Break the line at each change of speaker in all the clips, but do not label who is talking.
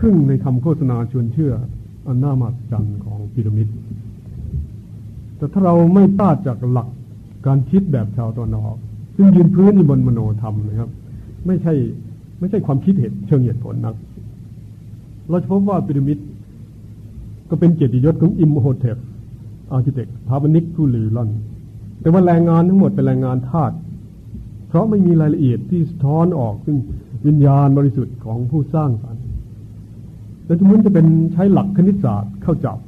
ทึ่งในคำโฆษณาชวนเชื่อ อันน่ามาจันของพีระมิด แต่ถ้าเราไม่ต้าจากหลักการคิดแบบชาวตะวันออก ซึ่งยืนพื้นอยู่บนมโนธรรมนะครับ ไม่ใช่ไม่ใช่ความคิดเหตุเชิงเหตุผลนัก เราจะพบว่าพีระมิด ก็เป็นเกียรติยศของอิมโฮเทปอาร์เคเต็กพาบนิกผู้ลือล่อน แต่ว่าแรงงานทั้งหมดเป็นแรงงานทาสเพราะไม่มีรายละเอียดที่สะท้อนออกซึ่งวิญญาณบริสุทธิ์ของผู้สร้างสรรค์ แต่ทุกมันจะเป็นใช้หลักคณิตศาสตร์เข้าจับ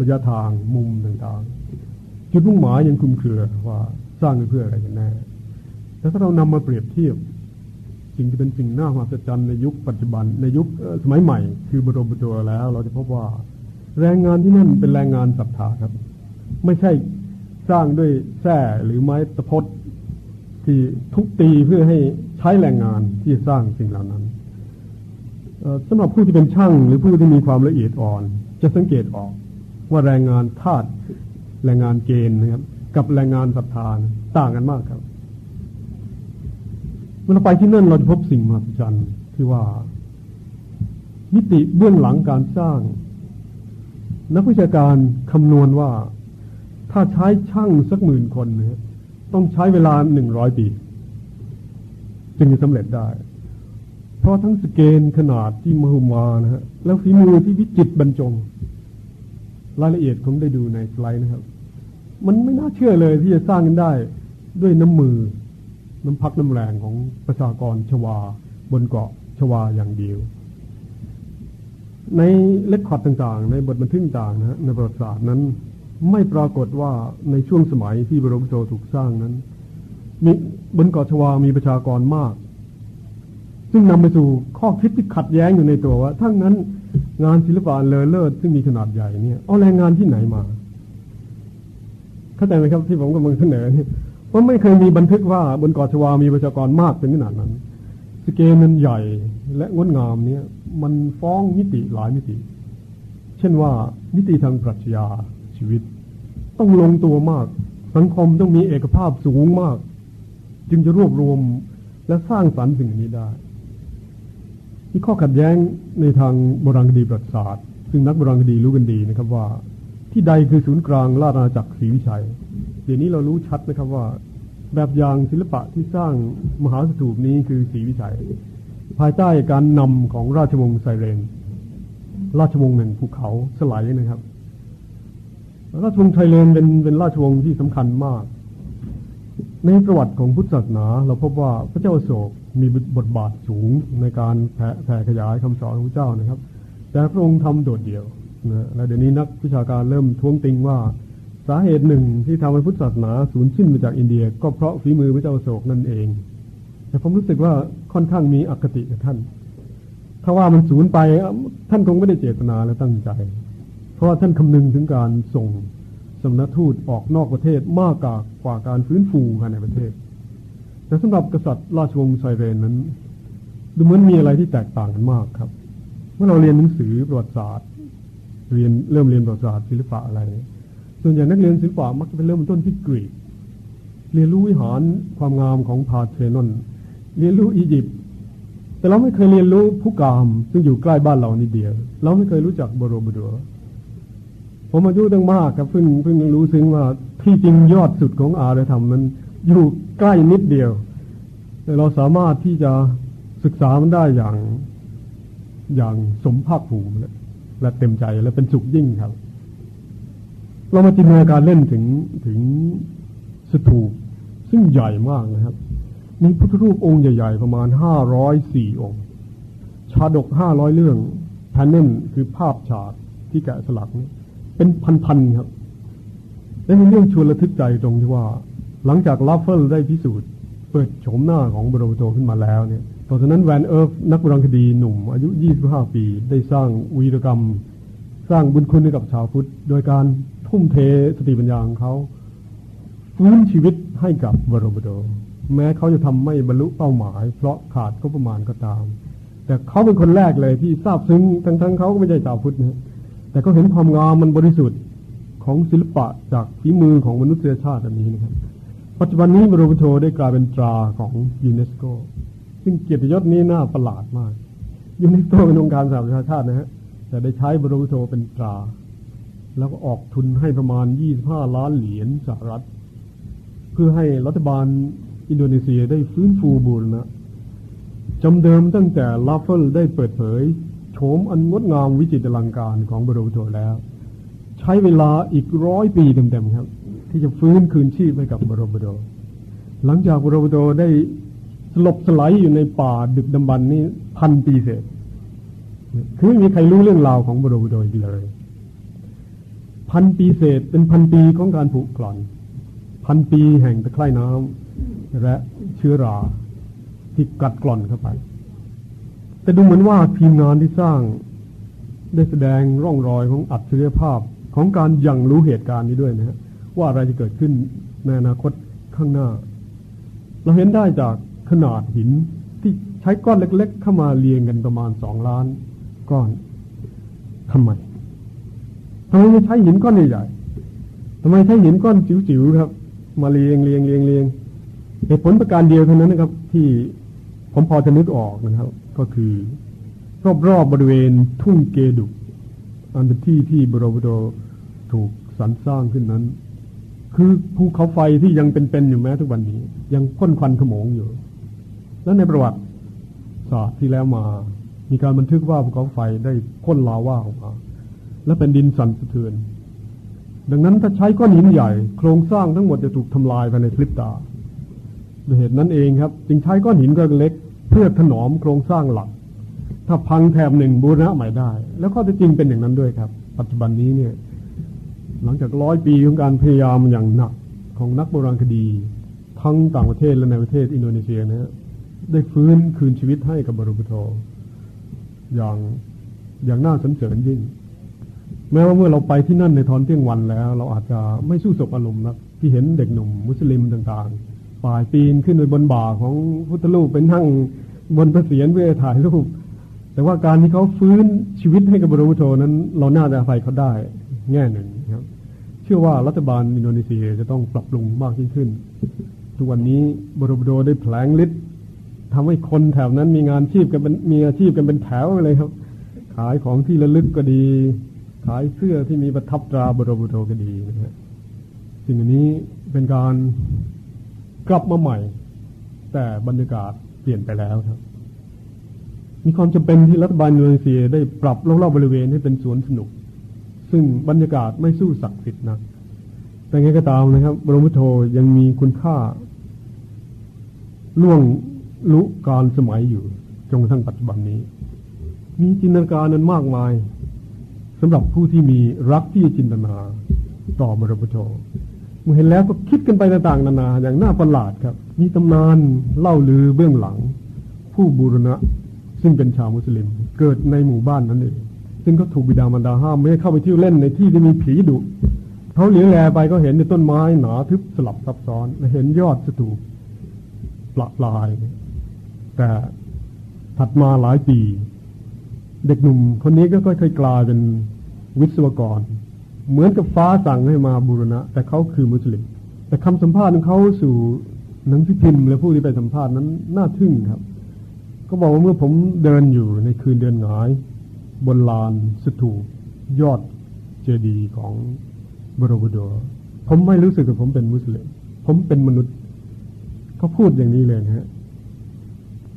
ระยะทางมุมต่างๆ จุดมุ่งหมายยังคุมเครือว่าสร้างเพื่ออะไรกันแน่แต่ถ้าเรานำมาเปรียบเทียบ สิ่งที่เป็นสิ่งน่ามหัศจรรย์ในยุคปัจจุบันในยุคสมัยใหม่ คือบรมตัวแล้ว เราจะพบว่าแรงงานที่นั่นเป็นแรงงานศรัทธาครับ ไม่ใช่สร้างด้วยแส้หรือไม้ตะพดที่ทุกตีเพื่อให้ใช้แรงงานที่สร้างสิ่งเหล่านั้น สำหรับผู้ที่เป็นช่างหรือผู้ที่มีความละเอียดอ่อน จะสังเกตออกว่าแรงงานทาสแรงงานเกณฑ์นะครับ กับแรงงานศรัทธาต่างกันมากครับเมื่อเราไปที่นั่นเราจะพบสิ่งมหัศจรรย์ที่ว่า มิติเบื้องหลังการสร้าง นักวิชาการคำนวณว่าถ้าใช้ช่างสักหมื่นคนนะต้องใช้เวลาหนึ่งร้อยปี จึงจะสำเร็จได้ ราะทั้งสเกลขนาดที่มหึมานะฮะแล้วฝีมือที่วิจิตบรรจง รายละเอียดผมได้ดูในสไลด์นะครับ มันไม่น่าเชื่อเลยที่จะสร้างกันได้ด้วยน้ำมือ น้ำพักน้ำแรงของประชากรชวา บนเกาะชวาอย่างเดียว ในเล็กขอดต่างๆ ในบทบันทึกต่างนะในประวัติศาสตร์นั้น ไม่ปรากฏว่าในช่วงสมัยที่บรมโซถูกสร้างนั้นมีบนเกาะชวามีประชากรมาก ซึ่งนำไปสู่ข้อคิดที่ขัดแย้งอยู่ในตัวว่าทั้งนั้นงานศิลปะเลอเลิศซึ่งมีขนาดใหญ่เนี่ยเอาแรงงานที่ไหนมา เข้าใจไหมครับที่ผมกำลังเสนอเนี่ยว่าไม่เคยมีบันทึกว่าบนเกาะชวา มีประชากรมากเป็นขนาดนั้น สเกลมันใหญ่และงดงามเนี่ย มันฟ้องมิติหลายมิติ เช่นว่ามิติทางปรัชญาชีวิต ต้องลงตัวมาก สังคมต้องมีเอกภาพสูงมาก จึงจะรวบรวมและสร้างสรรค์สิ่งนี้ได้ ที่ข้อขัดแย้งในทางโบราณคดีประวัติศาสตร์ ซึ่งนักโบราณคดีรู้กันดีนะครับว่า ที่ใดคือศูนย์กลางราชอาณาจักรศรีวิชัย เดี๋ยวนี้เรารู้ชัดนะครับว่า แบบอย่างศิลปะที่สร้างมหาสถูปนี้คือศรีวิชัย ภายใต้การนำของราชวงศ์ไซเรน ราชวงศ์แห่งภูเขาสลายนะครับ ราชวงศ์ไทเลนเป็นเป็นราชวงศ์ที่สำคัญมาก ในประวัติของพุทธศาสนา เราพบว่าพระเจ้าโศก มีบทบาทสูงในการแผ่แผ่ขยายคำสอนของพระเจ้านะครับ แต่พระองค์ทำโดดเดี่ยวนะและเดี๋ยวนี้นักวิชาการเริ่มท้วงติงว่าสาเหตุหนึ่งที่ทำให้พุทธศาสนาสูญสิ้นมาจากอินเดีย ก็เพราะฝีมือพระเจ้าโศกนั่นเอง แต่ผมรู้สึกว่าค่อนข้างมีอคติกับท่าน ถ้าว่ามันสูญไปท่านคงไม่ได้เจตนาและตั้งใจ เพราะท่านคำนึงถึงการส่งสำนักทูตออกนอกประเทศมากกว่าการฟื้นฟูภายในประเทศ แต่สำหรับกษัตริย์ราชวงศ์ไซเรนนั้น ดูเหมือนมีอะไรที่แตกต่างกันมากครับ เมื่อเราเรียนหนังสือประวัติศาสตร์ เรียนเริ่มเรียนประวัติศาสตร์ศิลปะอะไร ส่วนใหญ่นักเรียนศิลปะมักจะเป็นเริ่มต้นที่กรีก เรียนรู้วิหารความงามของพาเทนอนเรียนรู้อียิปต์แต่เราไม่เคยเรียนรู้ผู้กามซึ่งอยู่ใกล้บ้านเรานิดเดียว เราไม่เคยรู้จักบรมบุรผมอายุตั้งมากครับเพิ่งเพิ่งรู้ซึ้งว่าที่จริงยอดสุดของอารยธรรมมันอยู่ ใกล้นิดเดียว แต่เราสามารถที่จะศึกษามันได้อย่างอย่างสมภาคภูมิและเต็มใจและเป็นสุขยิ่งครับ เรามาจินตนาการเล่นถึงถึงสถูปซึ่งใหญ่มากนะครับ มีพุทธรูปองค์ใหญ่ ๆ ประมาณห้าร้อยสี่องค์ ชาดกห้าร้อยเรื่อง panel คือภาพฉากที่แกะสลักนี้เป็นพันๆครับและมีเรื่องชวนระทึกใจตรงที่ว่า หลังจากราฟเฟิลส์ได้พิสูจน์ เปิดโฉมหน้าของบรมพุทโธขึ้นมาแล้วเนี่ยตอนนั้นแวนเอิร์ฟนักบราณคดีหนุ่ม อายุ 25 ปี ได้สร้างวีรกรรม สร้างบุญคุณให้กับชาวพุทธ โดยการทุ่มเทสติปัญญาของเขาฟื้นชีวิตให้กับบรมโตแม้เขาจะทำไม่บรรลุเป้าหมาย เพราะขาดก็ประมาณก็ตาม แต่เขาเป็นคนแรกเลยที่ทราบซึ้งทั้งๆเขาก็ไม่ใช่ชาวพุทธนะแต่ก็เห็นความงามมันบริสุทธิ์ของศิลปะจากฝีมือของมนุษยชาติอันนี้นะครับ ปัจจุบันนี้บรมพุทโธได้กลายเป็นตราของยูเนสโก ซึ่งเกียรติยศนี้น่าประหลาดมากยูเนสโกเป็นองค์การสหประชาชาตินะฮะแต่ได้ใช้บรมพุทโธเป็นตรา แล้วก็ออกทุนให้ประมาณ 25 ล้านเหรียญสหรัฐ เพื่อให้รัฐบาลอินโดนีเซียได้ฟื้นฟูบูรณะจำเดิมตั้งแต่ราฟเฟิลส์ได้เปิดเผยโฉมอันงดงามวิจิตรอลังการของบรมพุทโธแล้ว ใช้เวลาอีกร้อยปีเต็มๆครับ ที่จะฟื้นคืนชีพให้กับบรมโทหลังจากบรมโทได้สลบสลายอยู่ในป่าดึกดำบรรนี้พันปีเศษ คือไม่มีใครรู้เรื่องราวของบรมโดยเลย พันปีเศษเป็นพันปีของการผุกร่อน พันปีแห่งตะไคร่น้ำและเชื้อราที่กัดกร่อนเข้าไป แต่ดูเหมือนว่าทีมงานที่สร้างได้แสดงร่องรอยของอัจฉริยภาพของการยังรู้เหตุการณ์นี้ด้วยนะฮะ ว่าอะไรจะเกิดขึ้นในอนาคตข้างหน้า เราเห็นได้จากขนาดหินที่ใช้ก้อนเล็ก ๆ เข้ามาเรียงกันประมาณสองล้าน ก้อนทำไมทำไมไม่ใช้หินก้อนใหญ่ๆทำไมใช้หินก้อนจิ๋วๆครับ มาเรียงเรียงเรียงเรียงเหตุผลประการเดียวเท่านั้นนะครับ ที่ผมพอจะนึกออกนะครับ ก็คือ รอบๆบริเวณทุ่งเกดุอันเป็นที่ที่บรมโดถูกสรรสร้างขึ้นนั้น คือภูเขาไฟที่ยังเป็นๆอยู่แม้ทุกวันนี้ ยังพ่นควันขโมงอยู่ แล้วในประวัติศาสตร์ที่แล้วมา มีการบันทึกว่าภูเขาไฟได้พ่นลาว่าออกมา และเป็นดินสั่นสะเทือน ดังนั้นถ้าใช้ก้อนหินใหญ่ โครงสร้างทั้งหมดจะถูกทำลายภายในคลิปตาด้วยเหตุนั้นเองครับ จึงใช้ก้อนหินก้อนเล็ก เพื่อถนอมโครงสร้างหลัก ถ้าพังแถบหนึ่งบูรณะใหม่ได้ แล้วข้อเท็จจริงเป็นอย่างนั้นด้วยครับ ปัจจุบันนี้เนี่ย หลังจากร้อยปีของการพยายามอย่างหนักของนักโบราณคดี ทั้งต่างประเทศและในประเทศอินโดนีเซียนะได้ฟื้นคืนชีวิตให้กับบรุพุโธอย่างอย่างน่าสนเสริญยิ่ง แม้ว่าเมื่อเราไปที่นั่นในตอนเที่ยงวันแล้ว เราอาจจะไม่สู้สบอารมณ์นะที่เห็นเด็กหนุ่ม มุสลิมต่างๆป่ายปีนขึ้นไปบนบ่าของพุทธลูกเป็นนั่งบนพระเศียรเพื่อถ่ายรูปแต่ว่าการที่เขาฟื้นชีวิตให้กับบรมโทนั้น เราน่าจะไปเขาได้ แง่หนึ่งครับ เชื่อว่ารัฐบาลอินโดนีเซียจะต้องปรับปรุงมากยิ่งขึ้น ทุกวันนี้บรมโดได้แผลงฤทธิ์ทำให้คนแถวนั้นมีงานชีพกันเป็นมีอาชีพกันเป็นแถวเลยครับ ขายของที่ระลึกก็ดี ขายเสื้อที่มีประทับตราบรมโทก็ดีนะฮะสิ่งนี้เป็นการกลับมาใหม่ แต่บรรยากาศเปลี่ยนไปแล้วครับ มีความจำเป็นที่รัฐบาลอินโดนีเซียได้ปรับรอบๆบริเวณให้เป็นสวนสนุก ซึ่งบรรยากาศไม่สู้ศักดิ์สิทธิ์นักแต่ไงก็ตามนะครับ บรมโทยังมีคุณค่า ล่วงรู้การสมัยอยู่จนกระทั่งปัจจุบันนี้ มีจินตนาการนั้นมากมายสำหรับผู้ที่มีรักที่จินตนาต่อบรมโชเมื่อเห็นแล้วก็คิดกันไปต่างๆนานา อย่างน่าประหลาดครับ มีตำนานเล่าลือเบื้องหลัง ผู้บูรณะ ซึ่งเป็นชาวมุสลิม เกิดในหมู่บ้านนั้นเอง ซึ่งก็ถูกบิดามารดาห้ามไม่ให้เข้าไปเที่ยวเล่นในที่ที่มีผีดุเขาเหลียวแลไปก็เห็นในต้นไม้หนาทึบสลับซับซ้อนและเห็นยอดสถูปปละลาย แต่ถัดมาหลายปี เด็กหนุ่มคนนี้ก็ค่อยๆกลายเป็นวิศวกร เหมือนกับฟ้าสั่งให้มาบูรณะ แต่เขาคือมุสลิม แต่คำสัมภาษณ์ของเขาสู่หนังสือพิมพ์และผู้ที่ไปสัมภาษณ์นั้นน่าทึ่งครับ ก็บอกว่าเมื่อผมเดินอยู่ในคืนเดือนหงาย บนลานสถูปยอดเจดีย์ของบรมโดผมไม่รู้สึกว่าผมเป็นมุสลิม ผมเป็นมนุษย์ เขาพูดอย่างนี้เลยนะฮะ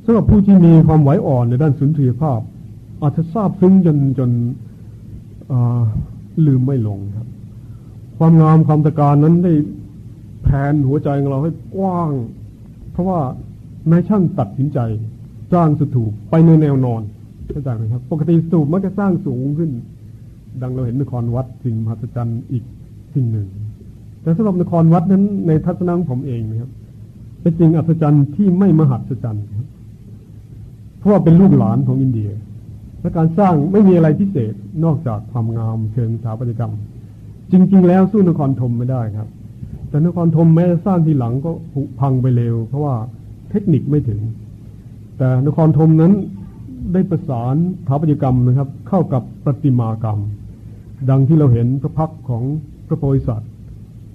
สำหรับผู้ที่มีความไหวอ่อนในด้านสุนทรียภาพ อาจจะทราบซึ้งจนจนลืมไม่ลงครับ ความงามความตะการนั้นได้แผ่นหัวใจของเราให้กว้าง เพราะว่านายช่างตัดสินใจสร้างสถูปไปในแนวนอน เข้าใจไหมครับ ปกติสถูปมักจะสร้างสูงขึ้น ดังเราเห็นนครวัดสิ่งมหัศจรรย์อีกสิ่งหนึ่ง แต่สำหรับนครวัดนั้นในทัศนะของผมเองนะครับเป็นสิ่งอัศจรรย์ที่ไม่มหัศจรรย์ครับเพราะว่าเป็นลูกหลานของอินเดีย และการสร้างไม่มีอะไรพิเศษนอกจากความงามเชิงสถาปัตยกรรม จริง ๆ แล้วสู้นครธมไม่ได้ครับ แต่นครธมแม้สร้างทีหลังก็ผุพังไปเร็ว เพราะว่าเทคนิคไม่ถึง แต่นครธมนั้น ได้ประสานสถาปัตยกรรมนะครับ เข้ากับประติมากรรม ดังที่เราเห็นพระพักของพระโพธิสัตว์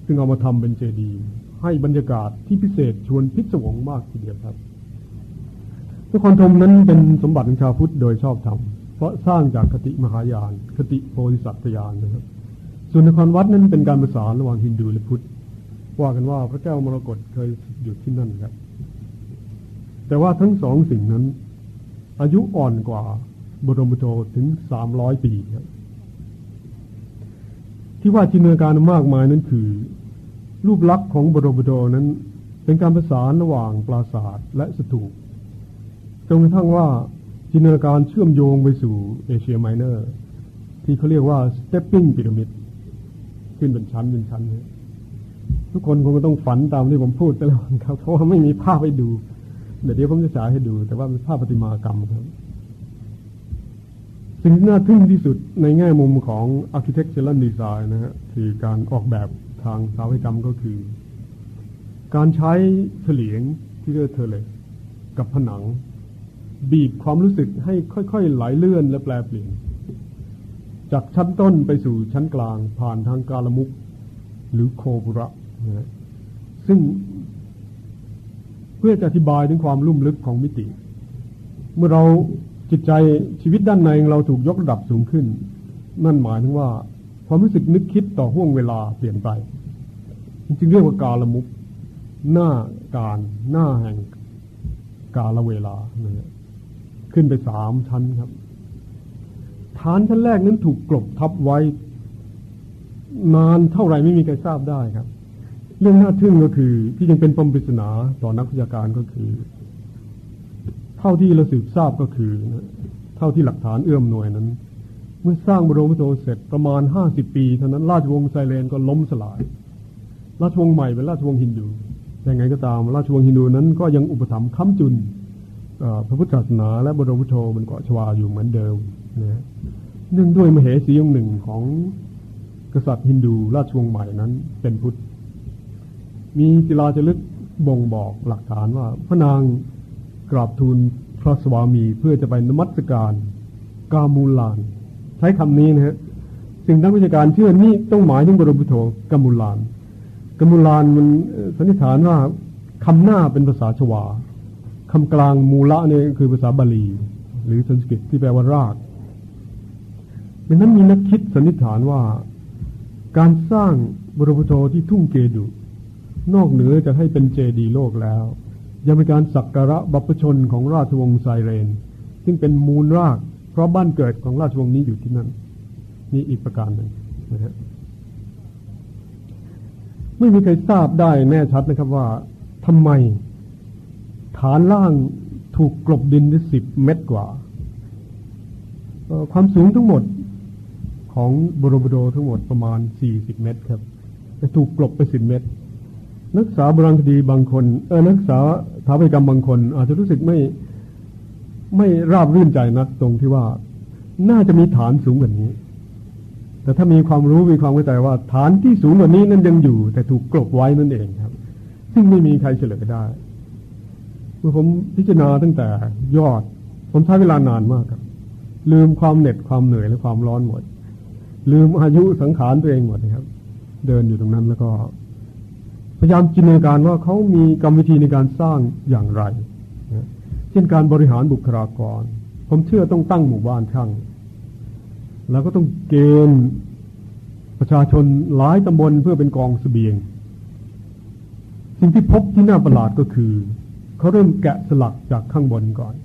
ซึ่งเอามาทำเป็นเจดีย์ให้บรรยากาศที่พิเศษชวนพิศวงมากทีเดียวครับนครธมนั้นเป็นสมบัติของชาวพุทธโดยชอบธรรมเพราะสร้างจากคติมหายาน คติโพธิสัตยานนะครับ ส่วนนครวัดนั้นเป็นการประสานระหว่างฮินดูและพุทธว่ากันว่าพระแก้วมรกตเคยอยู่ที่นั่นครับ แต่ว่าทั้งสองสิ่งนั้น อายุอ่อนกว่าบรมโจถึงสามร้อยปีครับที่ว่าจินตนาการมากมายนั้นคือ รูปลักษณ์ของบรมโจนั้น เป็นการประสานระหว่างปราสาทและสถูปจนกระทั่งว่าจินตนาการเชื่อมโยงไปสู่เอเชียไมเนอร์ ที่เขาเรียกว่า stepping pyramid ขึ้นเป็นชั้นเป็นชั้นเลยทุกคนคงต้องฝันตามที่ผมพูดไปแล้วครับ เพราะว่าไม่มีภาพให้ดู เดี๋ยวผมจะฉายให้ดู แต่ว่าเป็นภาพปฏิมากรรมครับ สิ่งที่น่าทึ่งที่สุดในแง่มุมของ architectural design นะฮะคือการออกแบบทางสถาปัตยกรรมก็คือ การใช้เฉลียงที่เรียกเทเลกับผนัง บีบความรู้สึกให้ค่อยๆไหลเลื่อนและแปลเปลี่ยน จากชั้นต้นไปสู่ชั้นกลางผ่านทางกาลมุกหรือโคบุระนะซึ่ง พื่อจะอธิบายถึงความลุ่มลึกของมิติ เมื่อเราจิตใจชีวิตด้านในเราถูกยกระดับสูงขึ้น นั่นหมายถึงว่า ความรู้สึกนึกคิดต่อห่วงเวลาเปลี่ยนไปจึงเรียกว่ากาลมุกหน้าการหน้าแห่งกาลเวลานะขึ้นไปสามชั้นครับ ฐานชั้นแรกนั้นถูกกลบทับไว้ นานเท่าไหร่ไม่มีใครทราบได้ครับ เรื่องน่าทึ่งก็คือ ที่ยังเป็นปมปริศนาต่อนักวิชาการก็คือ เท่าที่เราสืบทราบก็คือเท่าที่หลักฐานเอื้อมหน่วยนั้น เมื่อสร้างบรมโตเสร็จประมาณห้าสิบปีเท่านั้นราชวงศ์ไซเรนก็ล้มสลาย ราชวงศ์ใหม่เป็นราชวงศ์ฮินดูแต่ไงก็ตาม ราชวงศ์ฮินดูนั้นก็ยังอุปถัมภ์ค้ำจุนพระพุทธศาสนาและบรมโธมันกาะชวาอยู่เหมือนเดิมนะเนื่องด้วยมเหสีองหนึ่งของกษัตริย์ฮินดูราชวงศ์ใหม่นั้นเป็นพุทธ มีศิลาจลึกบ่งบอกหลักฐานว่า พระนางกราบทูลพระสวามีเพื่อจะไปนมัสการกามูลาน ใช้คำนี้นะฮะสิ่งนักวิชาการเชื่อนี่ต้องหมายถึงบรมพุทโธกามูลานกามูลานมันสันนิษฐานว่าคำหน้าเป็นภาษาชวาคำกลางมูละเนี่ยคือภาษาบาลี หรือสันสกฤตที่แปลว่ารากดังนั้นมีนักคิดสันนิษฐานว่า การสร้างบรมโทที่ทุ่งเกดุ นอกเหนือจะให้เป็นเจดีโลกแล้ว ยังเป็นการสักการะบัพชนของราชวงศ์ไซเรน ซึ่งเป็นมูลราก เพราะบ้านเกิดของราชวงศ์นี้อยู่ที่นั่น นี่อีกประการหนึ่งนะฮะไม่มีใครทราบได้แน่ชัดนะครับว่าทำไม ฐานล่างถูกกลบดินได้สิบเมตรกว่า ความสูงทั้งหมดของบรมโดทั้งหมดประมาณสี่สิบเมตรครับแต่ถูกกลบไปสิบเมตร นักศึกษาโบราณคดีบางคนเออนักศึกษาสถาปัตยกรรมบางคน อาจจะรู้สึกไม่ไม่ราบรื่นใจนักตรงที่ว่า น่าจะมีฐานสูงกว่านี้ แต่ถ้ามีความรู้มีความเข้าใจว่า ฐานที่สูงกว่านี้นั้นยังอยู่ แต่ถูกกลบไว้นั่นเองครับ ซึ่งไม่มีใครเฉลยได้เมื่อผมพิจารณาตั้งแต่ยอด ผมใช้เวลานานมากครับ ลืมความเหน็ดความเหนื่อยและความร้อนหมด ลืมอายุสังขารตัวเองหมดนะครับ เดินอยู่ตรงนั้นแล้วก็ พยายามจินตนาการว่าเขามีกรรมวิธีในการสร้างอย่างไรเช่นการบริหารบุคลากร ผมเชื่อต้องตั้งหมู่บ้านช่าง แล้วก็ต้องเกณฑ์ประชาชนหลายตำบลเพื่อเป็นกองสเสบียง สิ่งที่พบที่น่าประหลาดก็คือ เขาเริ่มแกะสลักจากข้างบนก่อน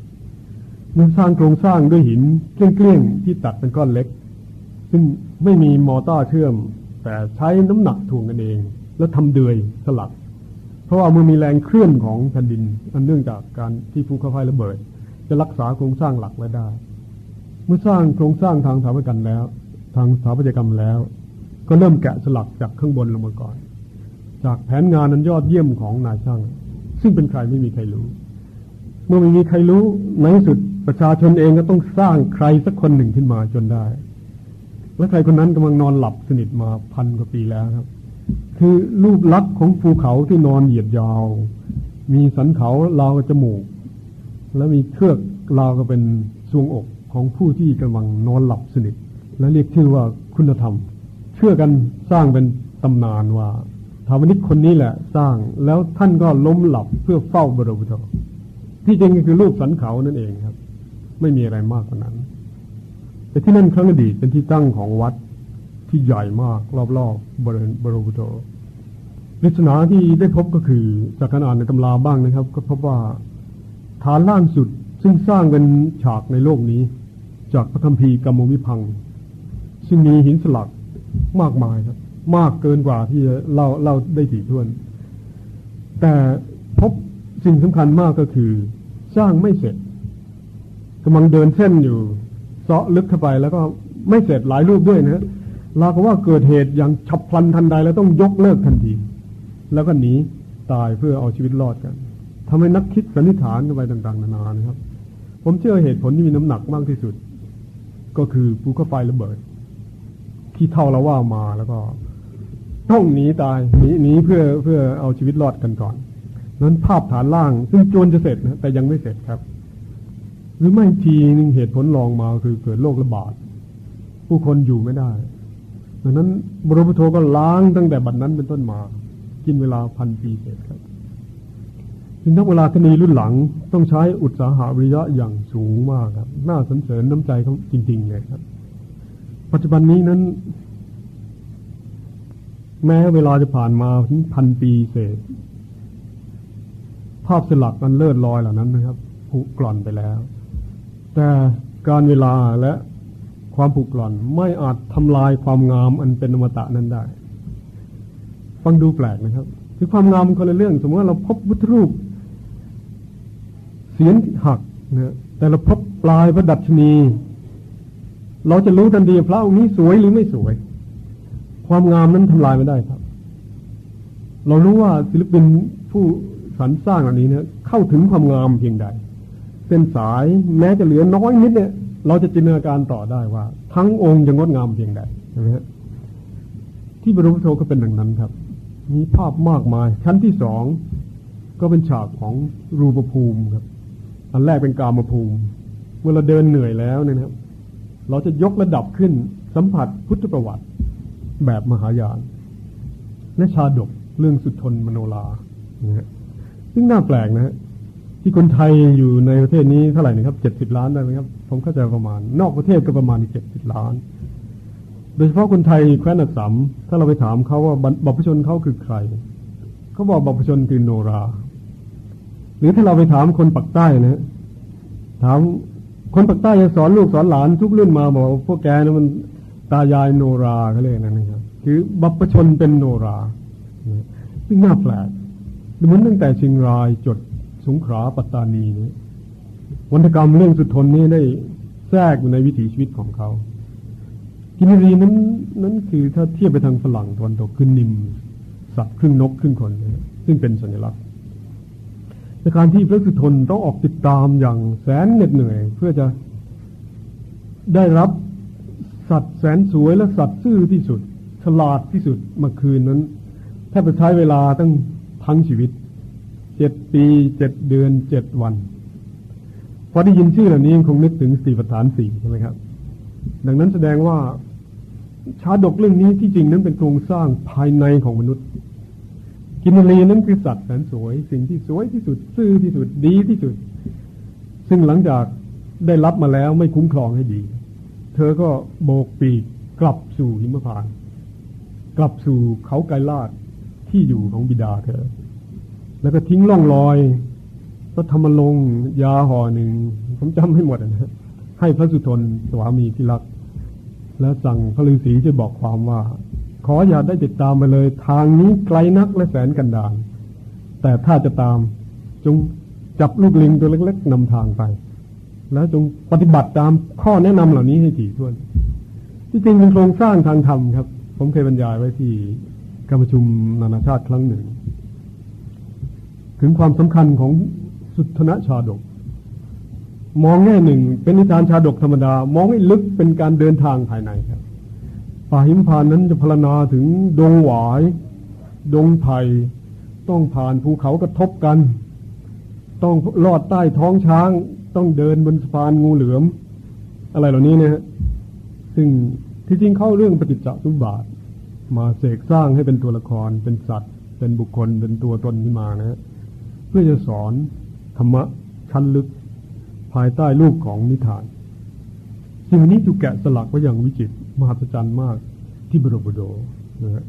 มันสร้างโครงสร้างด้วยหินเกลี้ยงๆที่ตัดเป็นก้อนเล็ก ซึ่งไม่มีมอเตอร์เชื่อม แต่ใช้น้ำหนักถ่วงกันเอง แล้วทำเดือยสลักเพราะว่าเมื่อมีแรงเคลื่อนของแผ่นดิน อันเนื่องจากการที่ภูเขาไฟระเบิด จะรักษาโครงสร้างหลักไว้ได้ เมื่อสร้างโครงสร้างทางสถาปัตยกรรมแล้ว ทางสถาปัตยกรรมแล้ว ก็เริ่มแกะสลักจากข้างบนลงมาก่อน จากแผนงานนั้นยอดเยี่ยมของนายช่าง ซึ่งเป็นใครไม่มีใครรู้ เมื่อไม่มีใครรู้ในที่สุดประชาชนเองก็ต้องสร้างใครสักคนหนึ่งขึ้นมาจนได้ และใครคนนั้นกำลังนอนหลับสนิทมาพันกว่าปีแล้วครับ คือรูปลักษณ์ของภูเขาที่นอนเหยียดยาว มีสันเขาลาวจมูก และมีเครือกลาวก็เป็นทรวงอกของผู้ที่กำลังนอนหลับสนิท และเรียกชื่อว่าคุณธรรม เชื่อกันสร้างเป็นตำนานว่าถาวนิกคนนี้แหละสร้างแล้วท่านก็ล้มหลับเพื่อเฝ้าบรมโธที่จริงก็คือรูปสันเขานั่นเองครับ ไม่มีอะไรมากกว่านั้น แต่ที่นั่นครั้งอดีตเป็นที่ตั้งของวัด ที่ใหญ่มากรอบๆบริเวณบรบุโตปริศนาที่ได้พบก็คือจากการอ่านในตำราบ้างนะครับ ก็พบว่าฐานล่างสุดซึ่งสร้างเป็นฉากในโลกนี้ จากพระคัมภีร์กรรมวิพัง ซึ่งมีหินสลักมากมายครับ มากเกินกว่าที่เล่าเล่าได้ถี่ถ้วน แต่พบสิ่งสำคัญมากก็คือ สร้างไม่เสร็จกำลังเดินเส้นอยู่เซาะลึกเข้าไปแล้วก็ไม่เสร็จหลายรูปด้วยนะ เราก็ว่าเกิดเหตุอย่างฉับพลันทันใดแล้วต้องยกเลิกทันที แล้วก็หนีตายเพื่อเอาชีวิตรอดกันทำให้นักคิดสันนิษฐานกันไปต่าง ๆ นานานะครับ ผมเชื่อเหตุผลที่มีน้ำหนักมากที่สุด ก็คือภูเขาไฟระเบิด ที่เท่าเราว่ามาแล้วก็ต้องหนีตายหนีหนีเพื่อเพื่อเอาชีวิตรอดกันก่อนนั้นภาพฐานล่าง ซึ่งจวนจะเสร็จนะแต่ยังไม่เสร็จครับ หรือไม่ทีหนึ่งเหตุผลรองมาคือเกิดโรคระบาดผู้คนอยู่ไม่ได้ ดังนั้นบรมโทก็ล้างตั้งแต่บัดนั้นเป็นต้นมา กินเวลาพันปีเสร็จครับจึงนักเวลาคณีรุ่นหลังต้องใช้อุตสาหะวิยะอย่างสูงมากครับ น่าสนเสริญน้ำใจเขาจริงๆเลยครับ ปัจจุบันนี้นั้น แม้เวลาจะผ่านมาถึงพันปีเศษ ภาพสลักมันเลิศลอยเหล่านั้นนะครับผุกร่อนไปแล้ว แต่การเวลาและ ความผุกร่อน ไม่อาจทำลายความงามอันเป็นอมตะนั้นได้ ฟังดูแปลกนะครับ คือความงามคนละเรื่อง สมมติว่าเราพบวุฒรูป เสียนหักนะแต่เราพบปลายพระดัชนี เราจะรู้ทันทีพระองค์นี้สวยหรือไม่สวย ความงามนั้นทำลายไม่ได้ครับ เรารู้ว่าศิลปินผู้สรรสร้างเหล่านี้เนี่ยเข้าถึงความงามเพียงใดเส้นสายแม้จะเหลือน้อยนิดเนี่ย เราจะจินตนาการต่อได้ว่า ทั้งองค์จะงดงามเพียงใดใช่ไหมฮะที่บรมโทก็เป็นดังนั้นครับ มีภาพมากมาย ชั้นที่สองก็เป็นฉากของรูปภูมิครับ อันแรกเป็นกามภูมิ เมื่อเราเดินเหนื่อยแล้วเนี่ยครับ เราจะยกระดับขึ้นสัมผัสพุทธประวัติแบบมหายานและชาดกเรื่องสุทนมโนลานะซึ่งน่าแปลกนะฮะที่คนไทยอยู่ในประเทศนี้เท่าไหร่นะครับเจ็ดสิบล้านได้ไหมครับ ผมเข้าใจประมาณ นอกประเทศก็ประมาณอีกเจ็ดสิบล้าน โดยเฉพาะคนไทยแคว้นอัสสัมถ้าเราไปถามเขาว่าบัพชนเขาคือใครเขาบอกบัพชนคือโนรา หรือถ้าเราไปถามคนปักใต้นะถามคนปักใต้จะสอนลูกสอนหลานทุกรุ่นมาบอกพวกแกนะมันตายายโนราเขาเรียกนั่นนะครับ คือบัพชนเป็นโนราซึ่งน่าแปลกเหมือนตั้งแต่เชียงรายจดสงขลาปัตตานีเนี้ วัฒกรรมเรื่องสุดทนนี้ได้แทรกอยู่ในวิถีชีวิตของเขา กินรีนั้นนั้นคือถ้าเทียบไปทางฝรั่งตะวันตกคือนิม สัตว์ครึ่งนกครึ่งคนซึ่งเป็นสัญลักษณ์ในการที่พระสุทนต้องออกติดตามอย่างแสนเหน็ดเหนื่อย เพื่อจะได้รับสัตว์แสนสวยและสัตว์ซื่อที่สุด ฉลาดที่สุดมาคืนนั้นแทบจะใช้เวลาตั้งทั้งชีวิตเจ็ดปีเจ็ดเดือนเจ็ดวัน พอได้ยินชื่อเหล่านี้คงนึกถึงสี่ประธานสี่ใช่ไหมครับ ดังนั้นแสดงว่าชาดกเรื่องนี้ที่จริงนั้นเป็นโครงสร้างภายในของมนุษย์ กินรีนั้นคือสัตว์แสนสวย สิ่งที่สวยที่สุด ซื่อที่สุดดีที่สุด ซึ่งหลังจากได้รับมาแล้วไม่คุ้มครองให้ดี เธอก็โบกปีกกลับสู่หิมพานกลับสู่เขาไกลลาดที่อยู่ของบิดาเธอ แล้วก็ทิ้งล่องรอย พระธรรมลงยาห่อหนึ่งผมจำให้หมดนะให้พระสุทนสวามีที่รัก แล้วสั่งพระฤาษีจะบอกความว่า ขออย่าได้ติดตามไปเลย ทางนี้ไกลนักและแสนกันดารแต่ถ้าจะตามจงจับลูกลิงตัวเล็กๆนำทางไป แล้วจงปฏิบัติตามข้อแนะนำเหล่านี้ให้ถี่ถ้วน ที่จริงเป็นโครงสร้างทางธรรมครับ ผมเคยบรรยายไว้ที่การประชุมนานาชาติครั้งหนึ่ง ถึงความสำคัญของ สุทธนะชาดก มองแง่หนึ่ง เป็นนิทานชาดกธรรมดา มองให้ลึกเป็นการเดินทางภายในครับป่าหิมพานนั้นจะพรณนาถึงดงหวาย ดงไผ่ต้องผ่านภูเขากระทบกัน ต้องลอดใต้ท้องช้าง ต้องเดินบนสะพานงูเหลือม อะไรเหล่านี้นะฮะซึ่งที่จริงเข้าเรื่องปฏิจจสุบาท มาเสกสร้างให้เป็นตัวละครเป็นสัตว์ เป็นบุคคลเป็นตัวตนขึ้นมานะเพื่อจะสอน ธรรมะชั้นลึก ภายใต้รูปของนิทาน สิ่งนี้ถูกแกะสลักไว้อย่างวิจิตรมหัศจรรย์มากที่บรบโดนะฮะ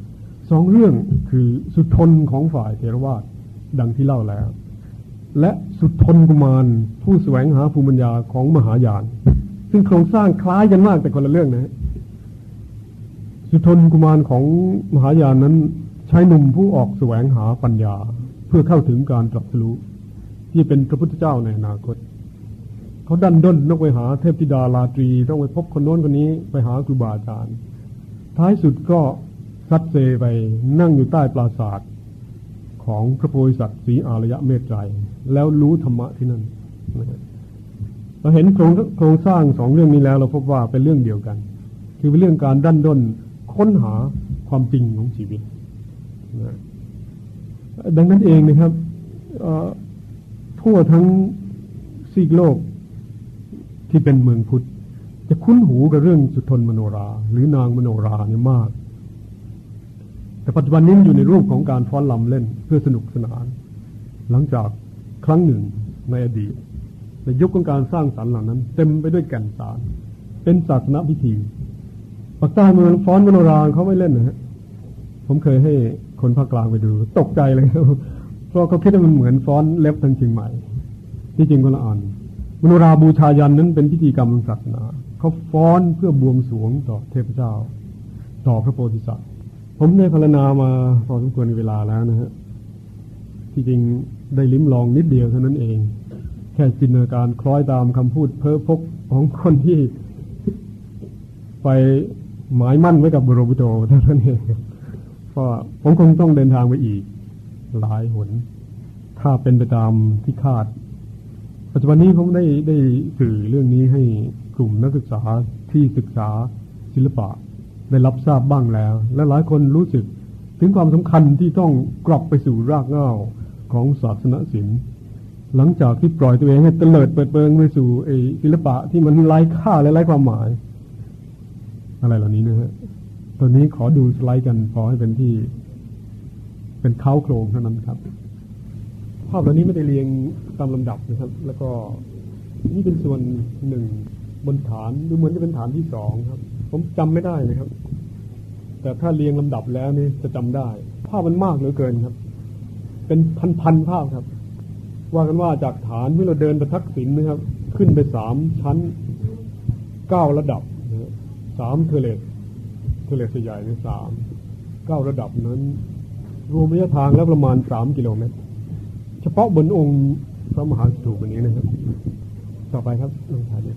สองเรื่องคือสุทนของฝ่ายเทรวาสดังที่เล่าแล้ว และสุทนกุมารผู้แสวงหาภูมิปัญญาของมหายาน ซึ่งโครงสร้างคล้ายกันมากแต่คนละเรื่องนะ สุทนกุมารของมหายานนั้นใช้หนุ่มผู้ออกแสวงหาปัญญา เพื่อเข้าถึงการตรัสรู้ ที่เป็นพระพุทธเจ้าในอนาคต เขาดันด้นต้องไปหาเทพธิดาลาตรี ต้องไปพบคนโน้นคนนี้ไปหาครูบาอาจารย์ ท้ายสุดก็ซัดเซไปนั่งอยู่ใต้ปราสาทของพระโพธิสัตว์สีอารยะเมตไตรแล้วรู้ธรรมะที่นั่นเราเห็นโครงโครงสร้างสองเรื่องนี้แล้ว เราพบว่าเป็นเรื่องเดียวกัน คือเป็นเรื่องการดันด้นค้นหาความจริงของชีวิตดังนั้นเองนะครับ ทั่วทั้งซีกโลกที่เป็นเมืองพุทธ จะคุ้นหูกับเรื่องสุทนมโนรา หรือนางมโนราเนี่ยมาก แต่ปัจจุบันนี้อยู่ในรูปของการฟ้อนลำเล่นเพื่อสนุกสนาน หลังจากครั้งหนึ่งในอดีต ในยุคของการสร้างสรรค์เหล่านั้น เต็มไปด้วยแก่นสาร เป็นศาสนาพิธีปากใต้เมืองฟ้อนมโนราเขาไม่เล่นนะฮะผมเคยให้คนภาคกลางไปดู ตกใจเลย เพราะเขาคิดว่ามันเหมือนฟ้อนเล็บทางเชียงใหม่ ที่จริงคนละอันมโนราบูชายันนั้นเป็นพิธีกรรมทางศาสนาเขาฟ้อนเพื่อบวงสรวงต่อเทพเจ้า ต่อพระโพธิสัตว์ ผมได้พรรณนามาพอสมควรเวลาแล้วนะฮะที่จริงได้ลิ้มลองนิดเดียวเท่านั้นเอง แค่จินตนาการคล้อยตามคำพูดเพ้อพกของคนที่ ไปหมายมั่นไว้กับบรมบุโตเท่านั้นเองเพราะผมคงต้องเดินทางไปอีก หลายหน ถ้าเป็นไปตามที่คาด ปัจจุบันนี้ผมได้ได้สื่อเรื่องนี้ให้กลุ่มนักศึกษาที่ศึกษาศิลปะ ได้รับทราบบ้างแล้ว และหลายคนรู้สึกถึงความสำคัญที่ต้องกลับไปสู่รากเหง้าของศาสนศิลป์หลังจากที่ปล่อยตัวเองให้เตลิดเปิดเปิงไปสู่ไอ้ศิลปะที่มันไร้ค่าและไร้ความหมาย อะไรเหล่านี้นะฮะตอนนี้ขอดูสไลด์กันพอให้เป็นที่ เป็นเค้าโครงเท่านั้นครับ ภาพเหล่านี้ไม่ได้เรียงตามลำดับนะครับ แล้วก็นี่เป็นส่วนหนึ่งบนฐานดูเหมือนจะเป็นฐานที่สองครับ ผมจำไม่ได้นะครับ แต่ถ้าเรียงลำดับแล้วนี่จะจำได้ ภาพมันมากเหลือเกินครับ เป็นพันๆภาพครับ ว่ากันว่าจากฐานเมื่อเราเดินไปทักษิณนะครับ ขึ้นไปสามชั้นเก้าระดับสามเทเลสเทเลสใหญ่ในสามเก้าระดับนั้น รวมระยะทางแล้วประมาณสามกิโลเมตร เฉพาะบนองค์พระมหาสถูปนี้นะครับ ต่อไปครับลงถ่ายเลย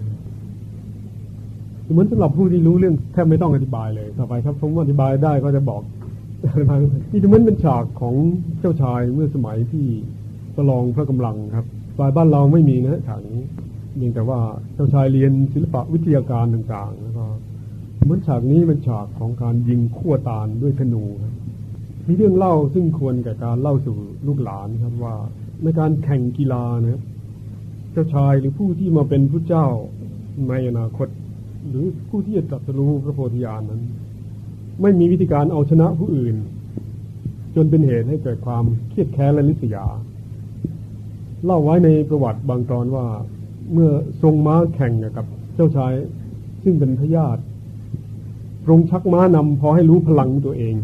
เหมือนสำหรับผู้ที่รู้เรื่องแทบไม่ต้องอธิบายเลย ต่อไปครับผมอธิบายได้ก็จะบอกนี่เหมือนเป็นฉากของเจ้าชายเมื่อสมัยที่ประลองพระกำลังครับฝ่ายบ้านเราไม่มีนะฉากนี้เพียงแต่ว่าเจ้าชายเรียนศิลปะวิทยาการต่างๆแล้วก็เหมือนฉากนี้เป็นฉากของการยิงขั้วตาลด้วยธนูครับ มีเรื่องเล่าซึ่งควรแก่การเล่าสู่ลูกหลานครับว่าในการแข่งกีฬานะเจ้าชายหรือผู้ที่มาเป็นผู้เจ้าในอนาคต หรือผู้ที่จะตรัสรู้พระโพธิญาณนั้น ไม่มีวิธีการเอาชนะผู้อื่น จนเป็นเหตุให้เกิดความเครียดแค้นและลิษยา เล่าไว้ในประวัติบางตอนว่าเมื่อทรงม้าแข่งกับเจ้าชายซึ่งเป็นพญาติทรงชักม้านำพอให้รู้พลังตัวเอง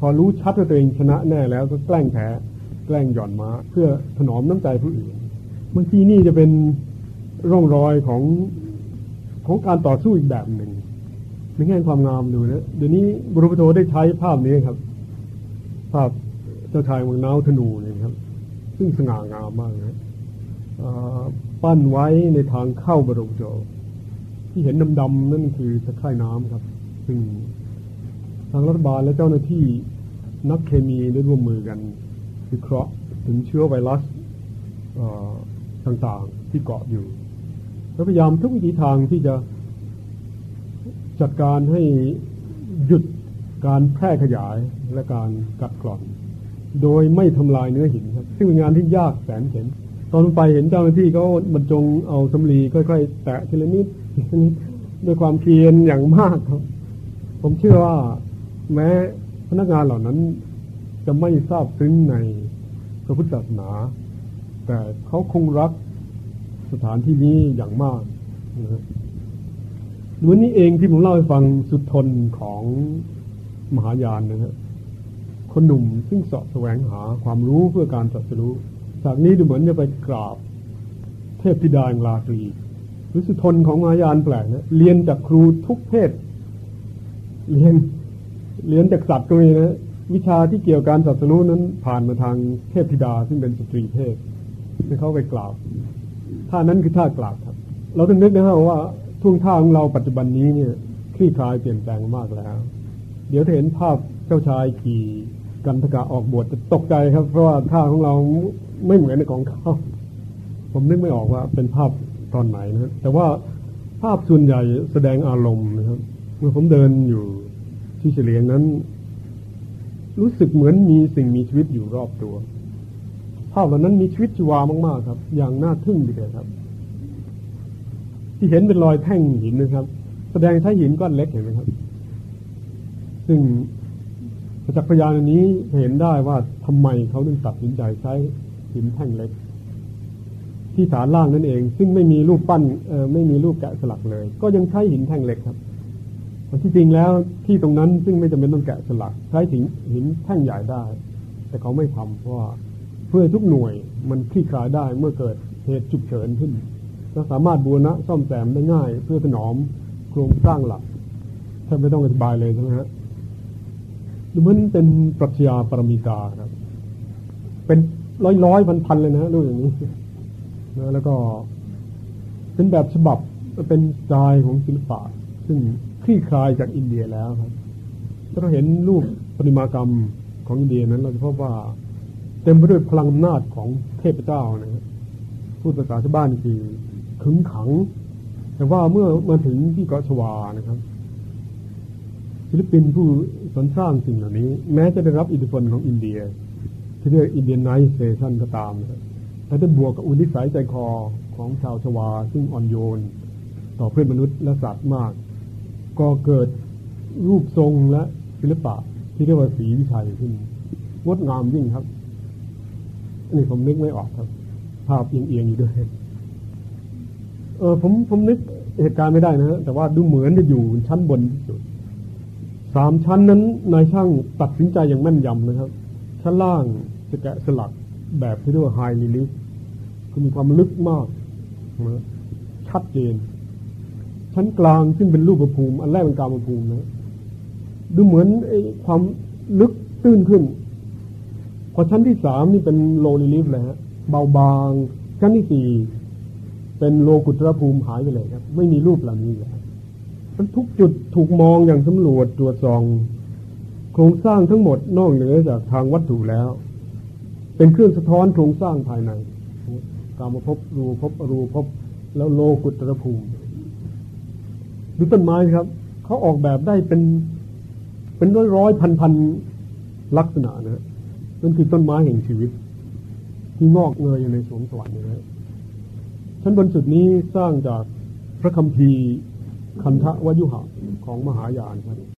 พอรู้ชัดว่าตัวเองชนะแน่แล้วก็แกล้งแพ้แกล้งหย่อนม้า เพื่อถนอมน้ำใจผู้อื่นบางทีนี่จะเป็นร่องรอยของของการต่อสู้อีกแบบหนึ่งในแง่ความงามดูนะเดี๋ยวนี้บรุปโตได้ใช้ภาพนี้ครับ ภาพเจ้าชายวังน้าธนูนี่ครับ ซึ่งสง่างามมากนะปั้นไว้ในทางเข้าบรมโจที่เห็นดำๆนั่นคือตะไคร่น้ำครับ ซึ่ง ทางรัฐบาลและเจ้าหน้าที่นักเคมีได้ร่วมมือกันวิเคราะห์ถึงเชื้อไวรัสต่างๆที่เกาะอยู่ แล้วพยายามทุกวิธีทางที่จะจัดการให้หยุดการแพร่ขยายและการกัดกร่อน โดยไม่ทำลายเนื้อหินครับ ซึ่งเป็นงานที่ยากแสนเข็ญตอนไปเห็นเจ้าหน้าที่เขาบรรจงเอาสำลีค่อยๆ แตะทีละนิดด้วยความเพียรอย่างมากครับ ผมเชื่อว่า แม้พนักงานเหล่านั้นจะไม่ทราบซึ้งในพระพุทธศาสนา แต่เขาคงรักสถานที่นี้อย่างมากนะวันนี้เองที่ผมเล่าให้ฟังสุดทนของมหายานนะฮะคนหนุ่มซึ่งสอบแสวงหาความรู้เพื่อการตรัสรู้จากนี้ดูเหมือนจะไปกราบเทพธิดาแห่งลาตรีหรือสุทนของมหายานแปลกนะเรียนจากครูทุกเพศ เรียน เรียนจากสัตว์ก็มีนะ วิชาที่เกี่ยวกับการตรัสรู้นั้นผ่านมาทางเทพธิดาซึ่งเป็นสตรีเทพศให้เขาไปกล่าวท่านั้นคือท่ากล่าวครับ เราต้องนึกนะฮะว่าท่วงท่าของเราปัจจุบันนี้เนี่ยคลี่คลายเปลี่ยนแปลงมากแล้ว เดี๋ยวถ้าเห็นภาพเจ้าชายขี่กันทกะออกบวชจะตกใจครับ เพราะว่าท่าของเราไม่เหมือนในของเขาผมนึกไม่ออกว่าเป็นภาพตอนไหนนะแต่ว่าภาพส่วนใหญ่แสดงอารมณ์นะครับเมื่อผมเดินอยู่ ที่เฉลียงนั้น รู้สึกเหมือนมีสิ่งมีชีวิตอยู่รอบตัวภาพเหล่านั้นมีชีวิตชีวามาก ๆ ครับ อย่างน่าทึ่งดีเลยครับ ที่เห็นเป็นรอยแท่งหินนะครับ แสดงใช้หินก้อนเล็กเห็นไหมครับ ซึ่งประจักษ์พยานอันนี้เห็นได้ว่าทำไมเขาถึงตัดสินใจใช้หินแท่งเล็ก ที่ฐานล่างนั่นเอง ซึ่งไม่มีรูปปั้นเออไม่มีรูปแกะสลักเลย ก็ยังใช้หินแท่งเล็กครับ ที่จริงแล้วที่ตรงนั้นซึ่งไม่จำเป็นต้องแกะสลักใช้หินหินแท่งใหญ่ได้ แต่เขาไม่ทำเพราะว่าเพื่อทุกหน่วยมันคลี่คลายได้เมื่อเกิดเหตุฉุกเฉินขึ้นและสามารถบูรณะซ่อมแซมได้ง่าย เพื่อถนอมโครงสร้างหลักท่านไม่ต้องอธิบายเลยใช่ไหมฮะดูมือนเป็นปรัชญาปรมีกาครับ เป็นร้อยร้อยพันพันเลยนะรูปอย่างนี้นะแล้วก็เป็นแบบฉบับเป็นสไตล์ของศิลปะ ซึ่งคลี่คลายจากอินเดียแล้วครับถ้าเราเห็นรูปปริมากรรมของอินเดียนั้นเราจะพบว่าเต็มไปด้วยพลังอำนาจของเทพเจ้านะครับพูดภาษาชาวบ้านคือขึงขัง แต่ว่าเมื่อมาถึงที่เกาะชวานะครับศิลปินผู้สรรสร้างสิ่งเหล่านี้ แม้จะได้รับอิทธิพลของอินเดีย ที่เรียกอินเดียนไนเซชันก็ตามนะครับแต่ได้บวกกับอุนิสัยใจคอของชาวชวา ซึ่งอ่อนโยน ต่อเพื่อนมนุษย์และสัตว์มาก ก็เกิดรูปทรงและศิลปะ ที่เรียกว่าสีวิชัยขึ้นงดงามยิ่งครับนี่ผมนึกไม่ออกครับ ภาพเอียงๆอยู่ด้วยเออผมผมนึกเหตุการณ์ไม่ได้นะ แต่ว่าดูเหมือนจะอยู่ชั้นบนที่สุดสามชั้นนั้นนายช่างตัดสินใจอย่างแม่นยำนะครับ ชั้นล่างจะแกะสลักแบบที่เรียกว่า high relief คือมีความลึกมากนะชัดเจน ชั้นกลางซึ่งเป็นรูปภูมิ อันแรกเป็นกามภูมินะดูเหมือนไอ้ความลึกตื้นขึ้น พอชั้นที่สามนี่เป็น low relief เลยฮะเบาบาง ชั้นที่สี่เป็นโลกุตรภูมิหายไปเลยครับ ไม่มีรูปเหล่านี้เลยมันทุกจุดถูกมองอย่างสำรวจตรวจสอง โครงสร้างทั้งหมดนอกเหนือจากทางวัตถุแล้ว เป็นเครื่องสะท้อนโครงสร้างภายใน การมภพบรูภพอรูภพแล้วโลกุตรภูมิ ดูต้นไม้ครับเขาออกแบบได้เป็นเป็นร้อยร้อยพันพันลักษณะนะนั่นคือต้นไม้แห่งชีวิต ที่งอกเงยอยู่ในสวงสวรรค์นะชั้นบนสุดนี้สร้างจากพระคัมภีร์คันทะวยุหะของมหายานครับ